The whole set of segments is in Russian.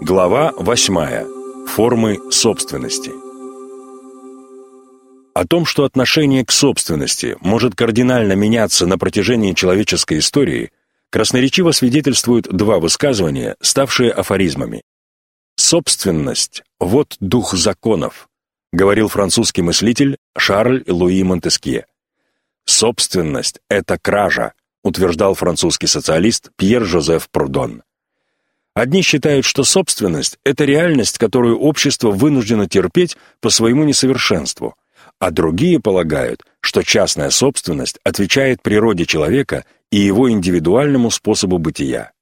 Глава 8. Формы собственности. О том, что отношение к собственности может кардинально меняться на протяжении человеческой истории, красноречиво свидетельствуют два высказывания, ставшие афоризмами. «Собственность – вот дух законов», – говорил французский мыслитель Шарль Луи Монтескье. «Собственность – это кража», – утверждал французский социалист Пьер-Жозеф Прудон. Одни считают, что собственность – это реальность, которую общество вынуждено терпеть по своему несовершенству, а другие полагают, что частная собственность отвечает природе человека и его индивидуальному способу бытия.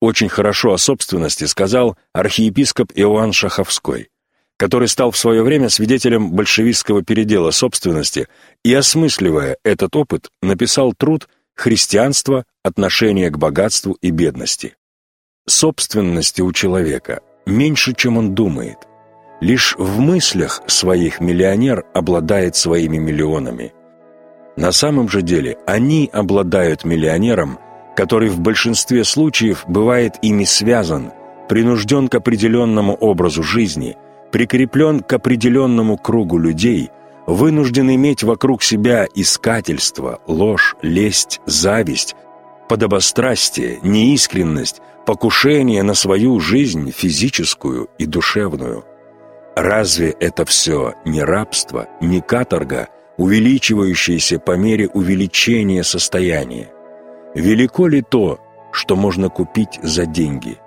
Очень хорошо о собственности сказал архиепископ Иоанн Шаховской, который стал в свое время свидетелем большевистского передела собственности и, осмысливая этот опыт, написал труд «Христианство. Отношение к богатству и бедности». Собственности у человека меньше, чем он думает. Лишь в мыслях своих миллионер обладает своими миллионами. На самом же деле они обладают миллионером, который в большинстве случаев бывает ими связан, принужден к определенному образу жизни, прикреплен к определенному кругу людей, вынужден иметь вокруг себя искательство, ложь, лесть, зависть, подобострастие, неискренность, покушение на свою жизнь физическую и душевную. Разве это все не рабство, не каторга, увеличивающаяся по мере увеличения состояния? Велико ли то, что можно купить за деньги?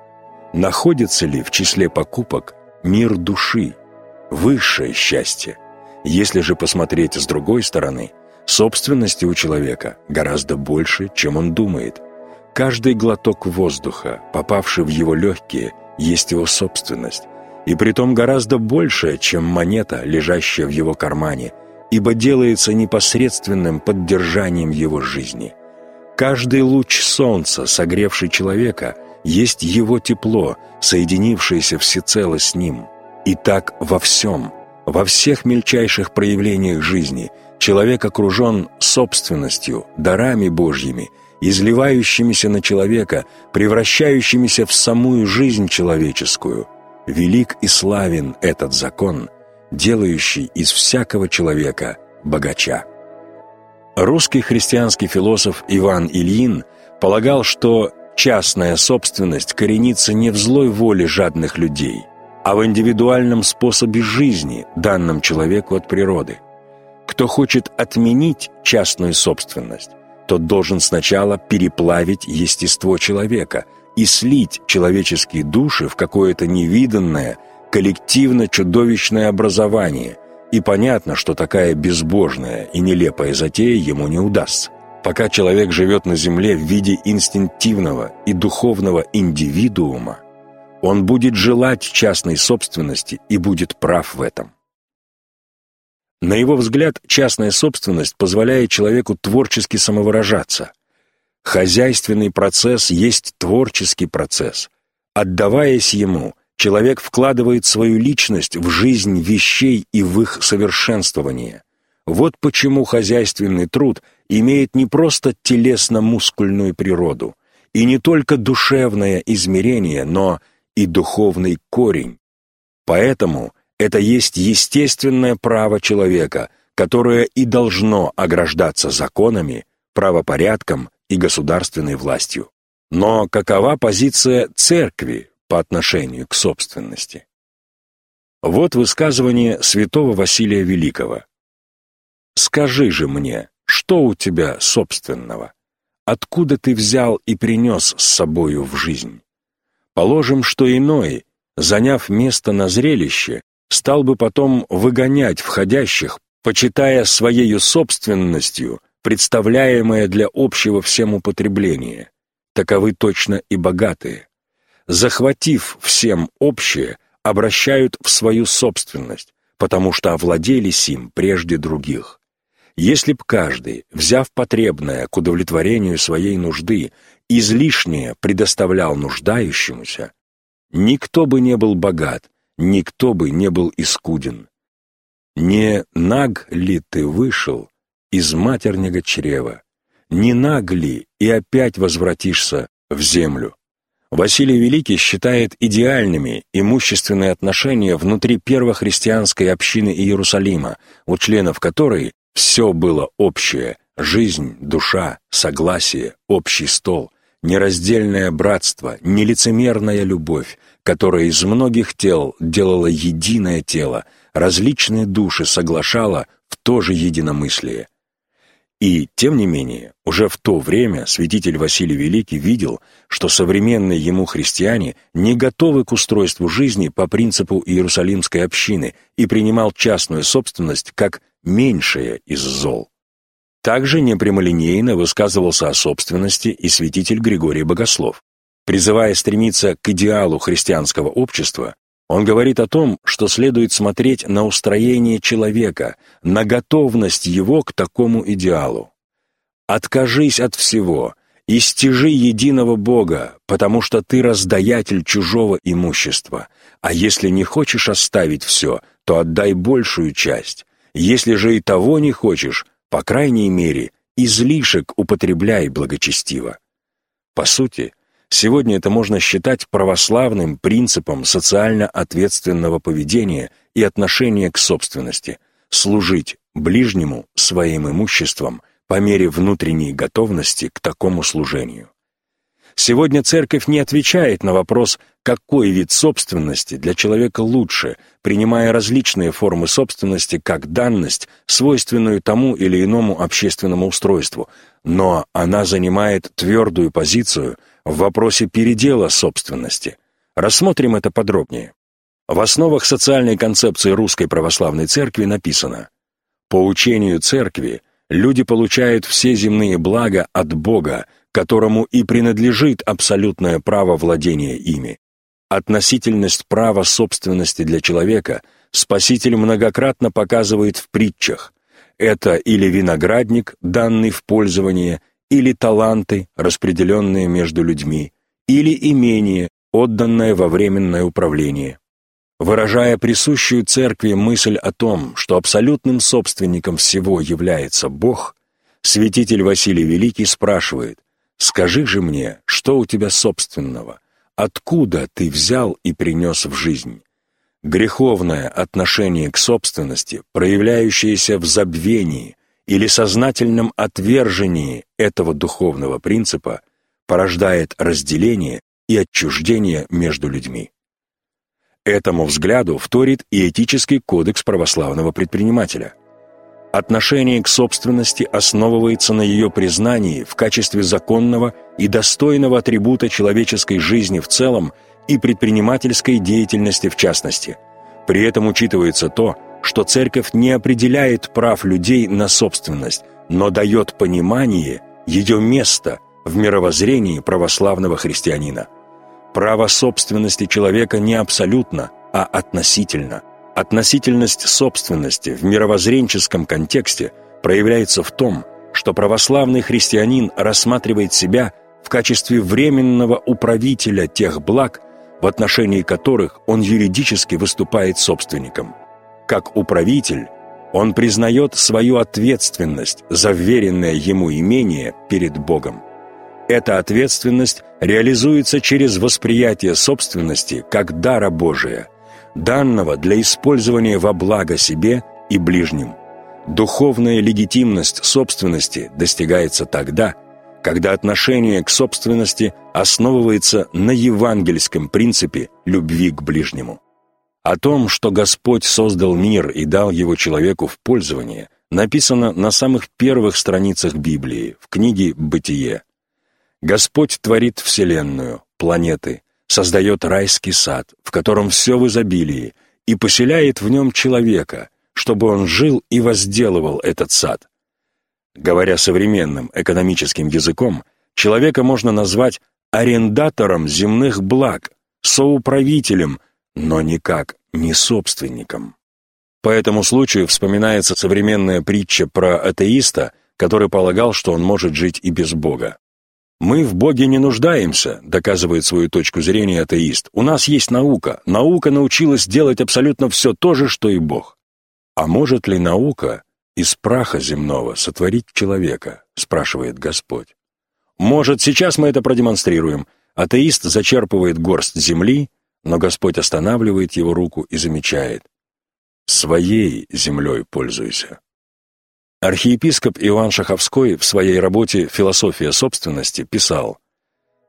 Находится ли в числе покупок мир души, высшее счастье? Если же посмотреть с другой стороны, собственности у человека гораздо больше, чем он думает. Каждый глоток воздуха, попавший в его легкие, есть его собственность, и притом гораздо больше, чем монета, лежащая в его кармане, ибо делается непосредственным поддержанием его жизни. Каждый луч солнца, согревший человека, есть его тепло, соединившееся всецело с ним. И так во всем, во всех мельчайших проявлениях жизни, человек окружен собственностью, дарами Божьими – изливающимися на человека, превращающимися в самую жизнь человеческую. Велик и славен этот закон, делающий из всякого человека богача. Русский христианский философ Иван Ильин полагал, что частная собственность коренится не в злой воле жадных людей, а в индивидуальном способе жизни, данном человеку от природы. Кто хочет отменить частную собственность, тот должен сначала переплавить естество человека и слить человеческие души в какое-то невиданное, коллективно-чудовищное образование. И понятно, что такая безбожная и нелепая затея ему не удастся. Пока человек живет на земле в виде инстинктивного и духовного индивидуума, он будет желать частной собственности и будет прав в этом. На его взгляд, частная собственность позволяет человеку творчески самовыражаться. Хозяйственный процесс есть творческий процесс. Отдаваясь ему, человек вкладывает свою личность в жизнь вещей и в их совершенствование. Вот почему хозяйственный труд имеет не просто телесно-мускульную природу, и не только душевное измерение, но и духовный корень. Поэтому это есть естественное право человека, которое и должно ограждаться законами, правопорядком и государственной властью. Но какова позиция церкви по отношению к собственности? Вот высказывание святого Василия Великого. «Скажи же мне, что у тебя собственного? Откуда ты взял и принес с собою в жизнь? Положим, что иной, заняв место на зрелище, стал бы потом выгонять входящих, почитая своею собственностью, представляемое для общего всем употребления. Таковы точно и богатые. Захватив всем общее, обращают в свою собственность, потому что овладели сим прежде других. Если б каждый, взяв потребное к удовлетворению своей нужды, излишнее предоставлял нуждающемуся, никто бы не был богат, никто бы не был искуден. Не наг ли ты вышел из матернего чрева? Не наг ли и опять возвратишься в землю? Василий Великий считает идеальными имущественные отношения внутри первохристианской общины Иерусалима, у членов которой все было общее – жизнь, душа, согласие, общий стол, нераздельное братство, нелицемерная любовь, которая из многих тел делала единое тело, различные души соглашала в то же единомыслие – и, тем не менее, уже в то время святитель Василий Великий видел, что современные ему христиане не готовы к устройству жизни по принципу Иерусалимской общины и принимал частную собственность как меньшее из зол. Также непрямолинейно высказывался о собственности и святитель Григорий Богослов. Призывая стремиться к идеалу христианского общества, он говорит о том, что следует смотреть на устроение человека, на готовность его к такому идеалу. «Откажись от всего и стяжи единого Бога, потому что ты раздаятель чужого имущества, а если не хочешь оставить все, то отдай большую часть. Если же и того не хочешь, по крайней мере, излишек употребляй благочестиво». По сути, Сегодня это можно считать православным принципом социально ответственного поведения и отношения к собственности – служить ближнему своим имуществом по мере внутренней готовности к такому служению. Сегодня церковь не отвечает на вопрос, какой вид собственности для человека лучше, принимая различные формы собственности как данность, свойственную тому или иному общественному устройству, но она занимает твердую позицию – в вопросе передела собственности. Рассмотрим это подробнее. В основах социальной концепции Русской Православной Церкви написано «По учению Церкви люди получают все земные блага от Бога, которому и принадлежит абсолютное право владения ими. Относительность права собственности для человека Спаситель многократно показывает в притчах. Это или виноградник, данный в пользование, или таланты, распределенные между людьми, или имение, отданное во временное управление. Выражая присущую церкви мысль о том, что абсолютным собственником всего является Бог, святитель Василий Великий спрашивает, «Скажи же мне, что у тебя собственного? Откуда ты взял и принес в жизнь?» Греховное отношение к собственности, проявляющееся в забвении – или сознательном отвержении этого духовного принципа порождает разделение и отчуждение между людьми. Этому взгляду вторит и этический кодекс православного предпринимателя. Отношение к собственности основывается на ее признании в качестве законного и достойного атрибута человеческой жизни в целом и предпринимательской деятельности в частности. При этом учитывается то, что церковь не определяет прав людей на собственность, но дает понимание ее места в мировоззрении православного христианина. Право собственности человека не абсолютно, а относительно. Относительность собственности в мировоззренческом контексте проявляется в том, что православный христианин рассматривает себя в качестве временного управителя тех благ, в отношении которых он юридически выступает собственником – как управитель, он признает свою ответственность за вверенное ему имение перед Богом. Эта ответственность реализуется через восприятие собственности как дара Божия, данного для использования во благо себе и ближним. Духовная легитимность собственности достигается тогда, когда отношение к собственности основывается на евангельском принципе любви к ближнему. О том, что Господь создал мир и дал его человеку в пользование, написано на самых первых страницах Библии, в книге «Бытие». Господь творит Вселенную, планеты, создает райский сад, в котором все в изобилии, и поселяет в нем человека, чтобы он жил и возделывал этот сад. Говоря современным экономическим языком, человека можно назвать арендатором земных благ, соуправителем – но никак не собственником. По этому случаю вспоминается современная притча про атеиста, который полагал, что он может жить и без Бога. «Мы в Боге не нуждаемся», — доказывает свою точку зрения атеист. «У нас есть наука. Наука научилась делать абсолютно все то же, что и Бог». «А может ли наука из праха земного сотворить человека?» — спрашивает Господь. «Может, сейчас мы это продемонстрируем. Атеист зачерпывает горсть земли, но Господь останавливает его руку и замечает «Своей землей пользуйся». Архиепископ Иоанн Шаховской в своей работе «Философия собственности» писал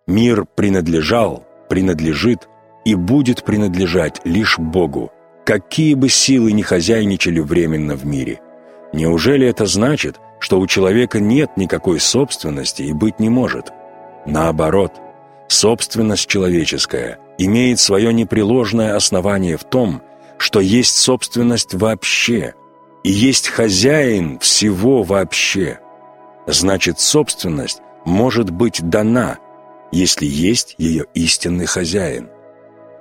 «Мир принадлежал, принадлежит и будет принадлежать лишь Богу, какие бы силы ни хозяйничали временно в мире. Неужели это значит, что у человека нет никакой собственности и быть не может? Наоборот, собственность человеческая имеет свое непреложное основание в том, что есть собственность вообще – и есть хозяин всего вообще. Значит, собственность может быть дана, если есть ее истинный хозяин.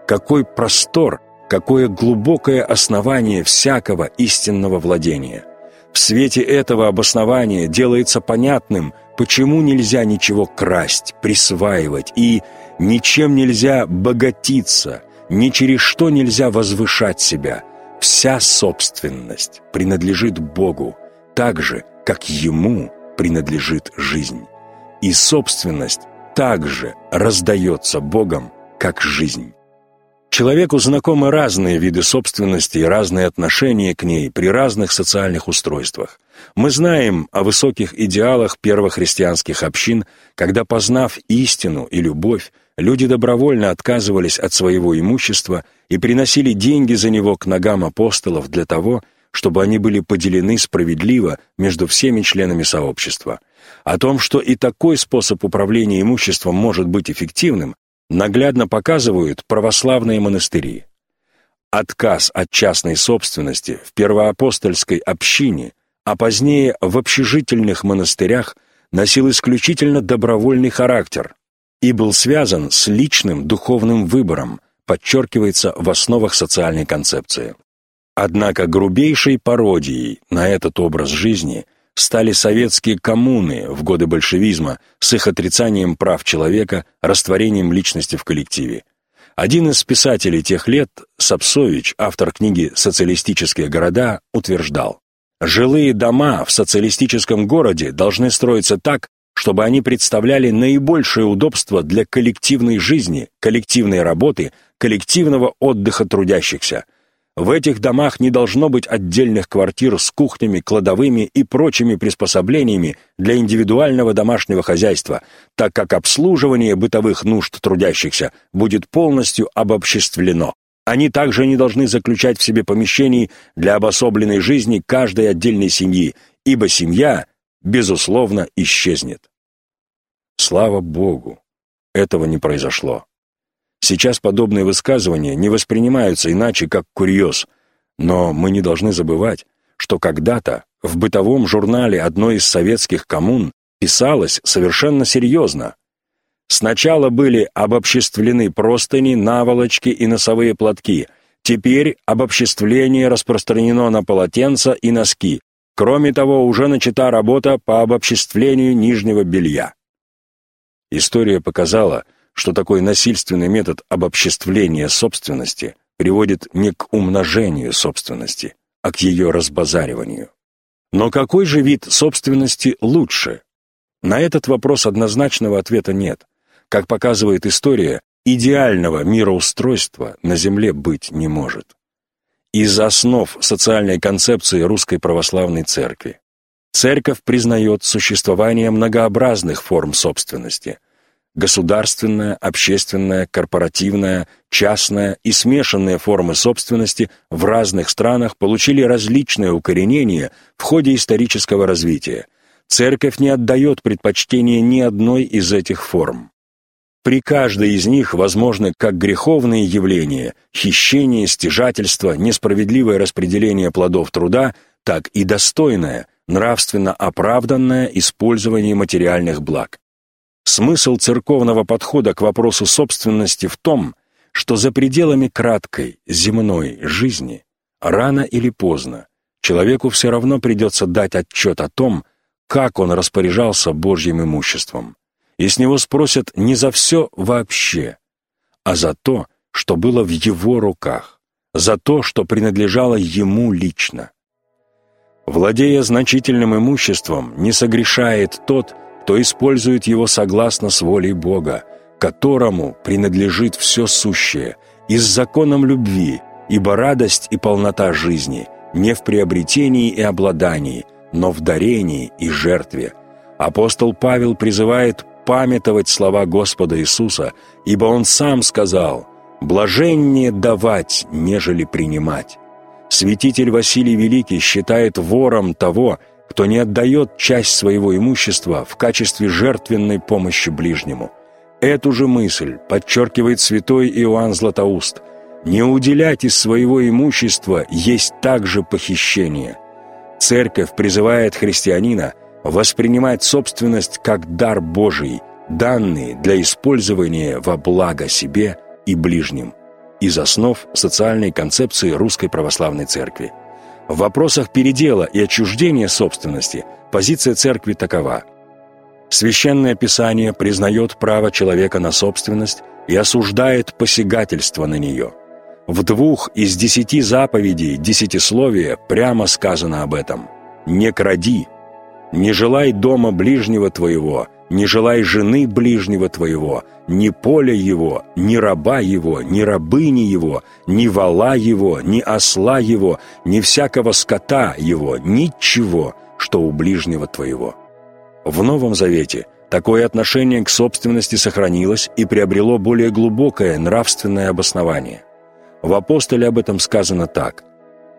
Какой простор, какое глубокое основание всякого истинного владения. В свете этого обоснования делается понятным, почему нельзя ничего красть, присваивать и ничем нельзя богатиться, ни через что нельзя возвышать себя – Вся собственность принадлежит Богу, так же, как Ему принадлежит жизнь. И собственность также раздается Богом, как жизнь. Человеку знакомы разные виды собственности и разные отношения к ней при разных социальных устройствах. Мы знаем о высоких идеалах первохристианских общин, когда, познав истину и любовь, люди добровольно отказывались от своего имущества и приносили деньги за него к ногам апостолов для того, чтобы они были поделены справедливо между всеми членами сообщества. О том, что и такой способ управления имуществом может быть эффективным, наглядно показывают православные монастыри. Отказ от частной собственности в первоапостольской общине, а позднее в общежительных монастырях носил исключительно добровольный характер и был связан с личным духовным выбором, подчеркивается в основах социальной концепции. Однако грубейшей пародией на этот образ жизни стали советские коммуны в годы большевизма с их отрицанием прав человека, растворением личности в коллективе. Один из писателей тех лет, Сапсович, автор книги «Социалистические города», утверждал, «Жилые дома в социалистическом городе должны строиться так, чтобы они представляли наибольшее удобство для коллективной жизни, коллективной работы, коллективного отдыха трудящихся. В этих домах не должно быть отдельных квартир с кухнями, кладовыми и прочими приспособлениями для индивидуального домашнего хозяйства, так как обслуживание бытовых нужд трудящихся будет полностью обобществлено. Они также не должны заключать в себе помещений для обособленной жизни каждой отдельной семьи, ибо семья, безусловно, исчезнет. Слава Богу, этого не произошло. Сейчас подобные высказывания не воспринимаются иначе, как курьез, но мы не должны забывать, что когда-то в бытовом журнале одной из советских коммун писалось совершенно серьезно. Сначала были обобществлены простыни, наволочки и носовые платки. Теперь обобществление распространено на полотенца и носки. Кроме того, уже начата работа по обобществлению нижнего белья. История показала, что такой насильственный метод обобществления собственности приводит не к умножению собственности, а к ее разбазариванию. Но какой же вид собственности лучше? На этот вопрос однозначного ответа нет. Как показывает история, идеального мироустройства на Земле быть не может. Из основ социальной концепции Русской Православной Церкви. Церковь признает существование многообразных форм собственности, государственная, общественная, корпоративная, частная и смешанные формы собственности в разных странах получили различное укоренение в ходе исторического развития. Церковь не отдает предпочтения ни одной из этих форм. При каждой из них возможны как греховные явления – хищение, стяжательство, несправедливое распределение плодов труда, так и достойное, нравственно оправданное использование материальных благ. Смысл церковного подхода к вопросу собственности в том, что за пределами краткой земной жизни рано или поздно человеку все равно придется дать отчет о том, как он распоряжался Божьим имуществом. И с него спросят не за все вообще, а за то, что было в его руках, за то, что принадлежало ему лично. Владея значительным имуществом, не согрешает тот, кто использует его согласно с волей Бога, которому принадлежит все сущее, и с законом любви, ибо радость и полнота жизни не в приобретении и обладании, но в дарении и жертве. Апостол Павел призывает памятовать слова Господа Иисуса, ибо Он сам сказал «блаженнее давать, нежели принимать». Святитель Василий Великий считает вором того, кто не отдает часть своего имущества в качестве жертвенной помощи ближнему. Эту же мысль подчеркивает святой Иоанн Златоуст. «Не уделять из своего имущества есть также похищение». Церковь призывает христианина воспринимать собственность как дар Божий, данный для использования во благо себе и ближним – из основ социальной концепции Русской Православной Церкви. В вопросах передела и отчуждения собственности позиция Церкви такова. Священное Писание признает право человека на собственность и осуждает посягательство на нее. В двух из десяти заповедей десятисловия прямо сказано об этом. «Не кради», «Не желай дома ближнего твоего», «Не желай жены ближнего твоего», «Ни поля его», «Ни раба его», «Ни рабыни его», «Ни вала его», «Ни осла его», «Ни всякого скота его», «Ничего, что у ближнего твоего». В Новом Завете такое отношение к собственности сохранилось и приобрело более глубокое нравственное обоснование. В апостоле об этом сказано так –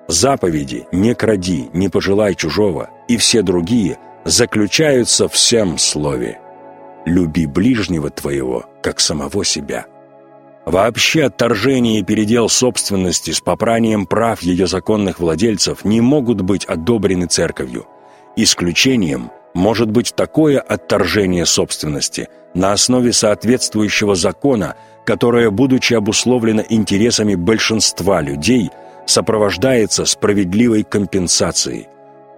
Заповеди «не кради, не пожелай чужого» и все другие заключаются в всем слове «люби ближнего твоего, как самого себя». Вообще отторжение и передел собственности с попранием прав ее законных владельцев не могут быть одобрены церковью. Исключением может быть такое отторжение собственности на основе соответствующего закона, которое, будучи обусловлено интересами большинства людей – сопровождается справедливой компенсацией.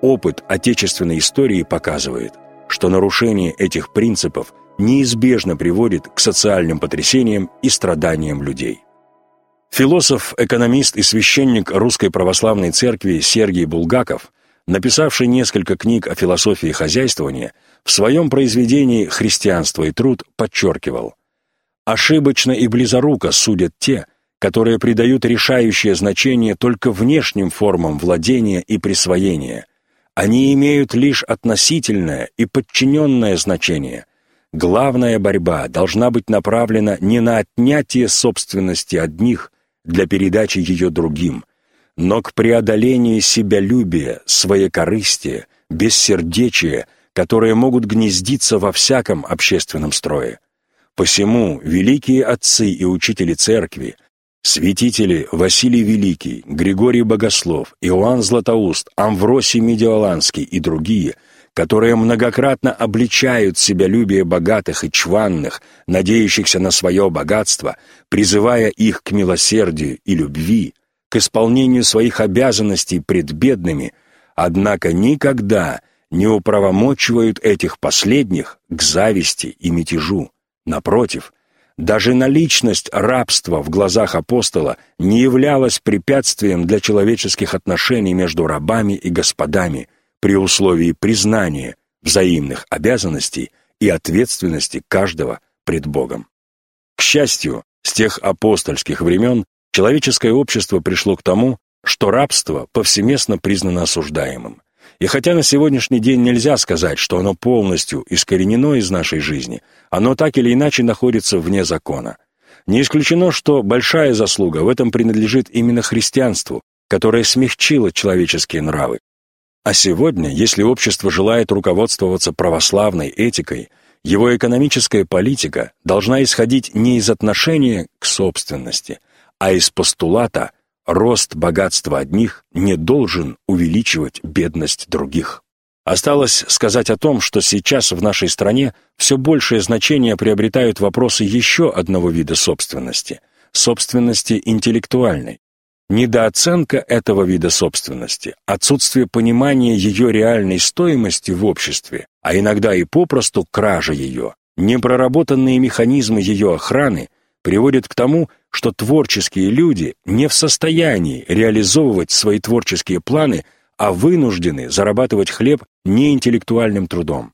Опыт отечественной истории показывает, что нарушение этих принципов неизбежно приводит к социальным потрясениям и страданиям людей. Философ, экономист и священник Русской Православной Церкви Сергей Булгаков, написавший несколько книг о философии хозяйствования, в своем произведении «Христианство и труд» подчеркивал «Ошибочно и близоруко судят те, которые придают решающее значение только внешним формам владения и присвоения. Они имеют лишь относительное и подчиненное значение. Главная борьба должна быть направлена не на отнятие собственности одних для передачи ее другим, но к преодолению себялюбия, своекорыстия, бессердечия, которые могут гнездиться во всяком общественном строе. Посему великие отцы и учители церкви – Святители Василий Великий, Григорий Богослов, Иоанн Златоуст, Амвросий Медиоланский и другие, которые многократно обличают себялюбие богатых и чванных, надеющихся на свое богатство, призывая их к милосердию и любви, к исполнению своих обязанностей пред бедными, однако никогда не управомочивают этих последних к зависти и мятежу. Напротив, даже наличность рабства в глазах апостола не являлась препятствием для человеческих отношений между рабами и господами при условии признания взаимных обязанностей и ответственности каждого пред Богом. К счастью, с тех апостольских времен человеческое общество пришло к тому, что рабство повсеместно признано осуждаемым. И хотя на сегодняшний день нельзя сказать, что оно полностью искоренено из нашей жизни, оно так или иначе находится вне закона. Не исключено, что большая заслуга в этом принадлежит именно христианству, которое смягчило человеческие нравы. А сегодня, если общество желает руководствоваться православной этикой, его экономическая политика должна исходить не из отношения к собственности, а из постулата рост богатства одних не должен увеличивать бедность других. Осталось сказать о том, что сейчас в нашей стране все большее значение приобретают вопросы еще одного вида собственности – собственности интеллектуальной. Недооценка этого вида собственности, отсутствие понимания ее реальной стоимости в обществе, а иногда и попросту кража ее, непроработанные механизмы ее охраны приводят к тому, что творческие люди не в состоянии реализовывать свои творческие планы, а вынуждены зарабатывать хлеб неинтеллектуальным трудом.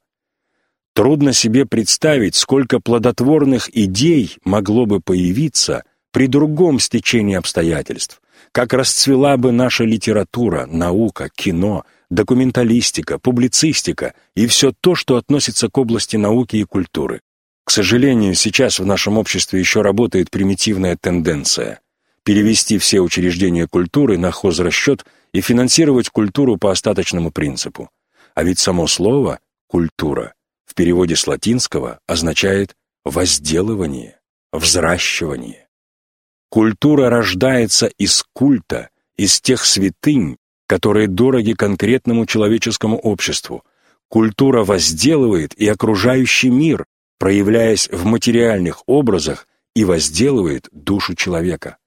Трудно себе представить, сколько плодотворных идей могло бы появиться при другом стечении обстоятельств, как расцвела бы наша литература, наука, кино, документалистика, публицистика и все то, что относится к области науки и культуры. К сожалению, сейчас в нашем обществе еще работает примитивная тенденция перевести все учреждения культуры на хозрасчет и финансировать культуру по остаточному принципу. А ведь само слово «культура» в переводе с латинского означает «возделывание», «взращивание». Культура рождается из культа, из тех святынь, которые дороги конкретному человеческому обществу. Культура возделывает и окружающий мир, проявляясь в материальных образах и возделывает душу человека.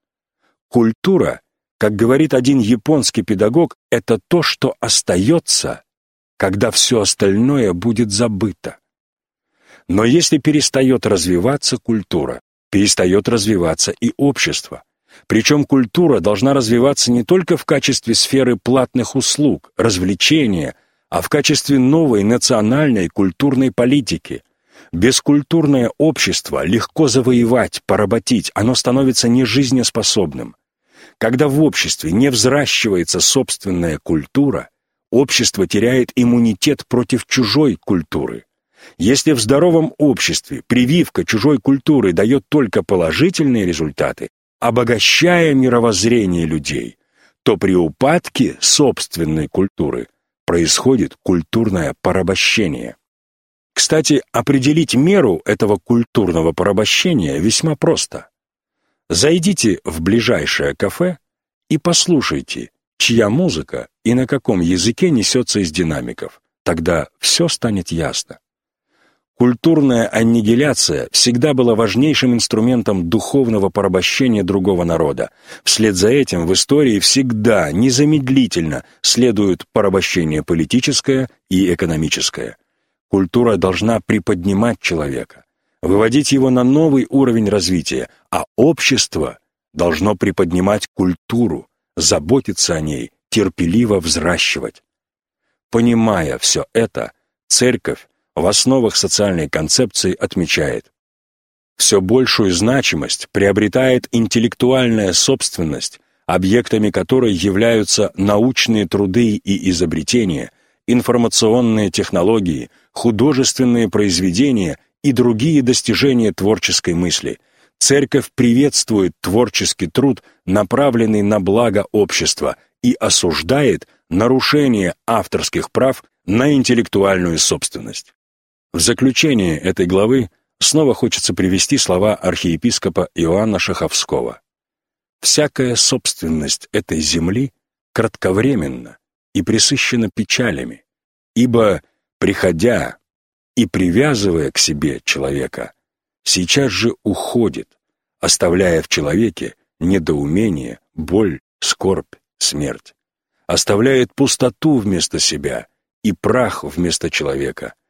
Культура, как говорит один японский педагог, это то, что остается, когда все остальное будет забыто. Но если перестает развиваться культура, перестает развиваться и общество. Причем культура должна развиваться не только в качестве сферы платных услуг, развлечения, а в качестве новой национальной культурной политики. Бескультурное общество легко завоевать, поработить, оно становится нежизнеспособным. Когда в обществе не взращивается собственная культура, общество теряет иммунитет против чужой культуры. Если в здоровом обществе прививка чужой культуры дает только положительные результаты, обогащая мировоззрение людей, то при упадке собственной культуры происходит культурное порабощение. Кстати, определить меру этого культурного порабощения весьма просто. Зайдите в ближайшее кафе и послушайте, чья музыка и на каком языке несется из динамиков. Тогда все станет ясно. Культурная аннигиляция всегда была важнейшим инструментом духовного порабощения другого народа. Вслед за этим в истории всегда, незамедлительно, следует порабощение политическое и экономическое. Культура должна приподнимать человека, выводить его на новый уровень развития, а общество должно приподнимать культуру, заботиться о ней, терпеливо взращивать. Понимая все это, церковь в основах социальной концепции отмечает, все большую значимость приобретает интеллектуальная собственность, объектами которой являются научные труды и изобретения, информационные технологии, художественные произведения и другие достижения творческой мысли. Церковь приветствует творческий труд, направленный на благо общества, и осуждает нарушение авторских прав на интеллектуальную собственность. В заключение этой главы снова хочется привести слова архиепископа Иоанна Шаховского. «Всякая собственность этой земли кратковременна и присыщена печалями, ибо, приходя и привязывая к себе человека, сейчас же уходит, оставляя в человеке недоумение, боль, скорбь, смерть. Оставляет пустоту вместо себя и прах вместо человека —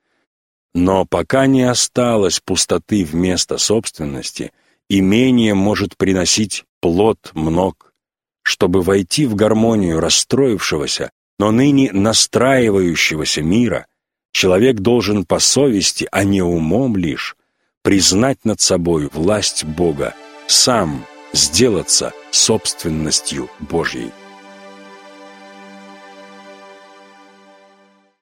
но пока не осталось пустоты вместо собственности, имение может приносить плод мног. Чтобы войти в гармонию расстроившегося, но ныне настраивающегося мира, человек должен по совести, а не умом лишь, признать над собой власть Бога, сам сделаться собственностью Божьей.